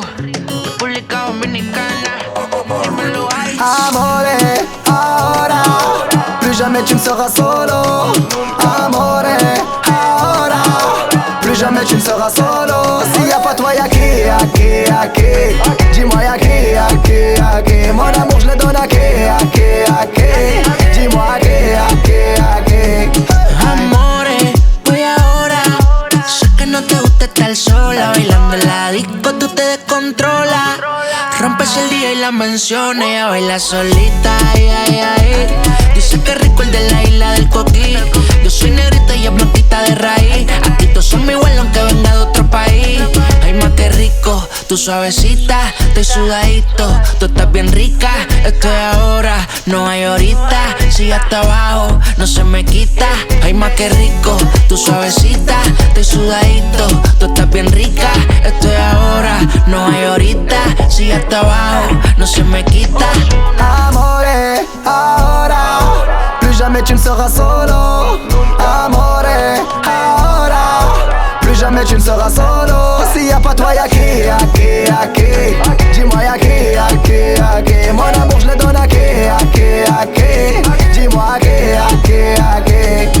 República Dominicana. Dímelo, Amore, ahora, plus jamais tu me seras solo. Amore, ahora, plus jamais tu me seras solo. S'il y a pas toi, y'a qui, y'a qui, y'a qui. Dis-moi, y'a qui, y'a qui, y'a qui. Mon amour, je le donne à qui, y'a qui, y'a qui. Dis-moi, qui, y'a qui, y'a qui. Amore, voy ahora. Sé que no te gusta estar sola, bailando tú te descontrolas Rompes el día y la menciones Ella baila solita, ay, ay, ay. Dice que rico el de la isla del coquí. Yo soy negrita y ella blanquita de raíz. A ti todos son igual aunque venga de otro país. Ay, más que rico, tú suavecita Estoy sudadito, tú estás bien rica Estoy ahora, no hay ahorita. Sigue hasta abajo, no se me quita. Ay, más que rico, tú suavecita Estoy sudadito, tú estás bien rica no ahorita Sigue hasta abajo, no se me quita Amore, ahora Plus jamais tu ne seras solo Amore, ahora Plus jamais tu ne seras solo S'il y a pas toi y'a qui, y'a qui, y'a qui Dis-moi y'a qui, y'a qui, y'a qui Mon je le donne à qui, à qui, à qui Dis-moi à qui, à qui, à qui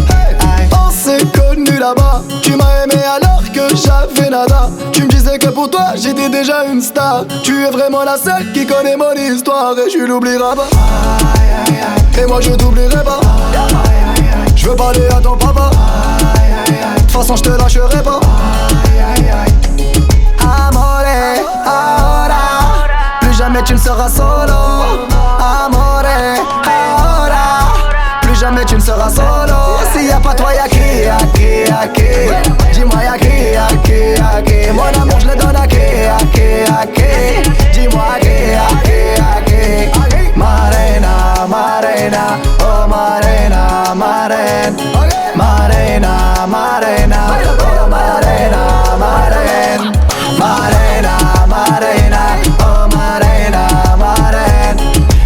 On s'est connus là-bas Tu m'as aimé que nada. Tu me disais que pour toi j'étais déjà une star. Tu es vraiment la seule qui connaît mon histoire Et je l'oublierai pas. Et moi je t'oublierai pas. Je veux parler à ton papa. De toute façon je te lâcherai pas. Amore, ahora. Plus jamais tu ne seras solo. Amore, ahora. Plus jamais tu ne seras solo. S'il y a pas toi y'a qui, y'a qui, y'a qui? Maren, Marena, Marena, oh Marena, Marena, Marena, oh Marena, Maren,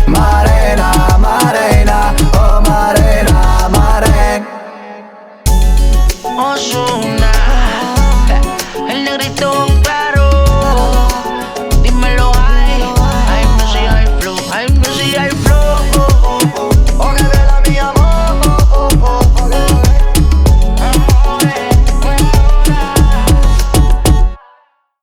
Marena, Marena, oh Marena, Maren. Osuna, el negrito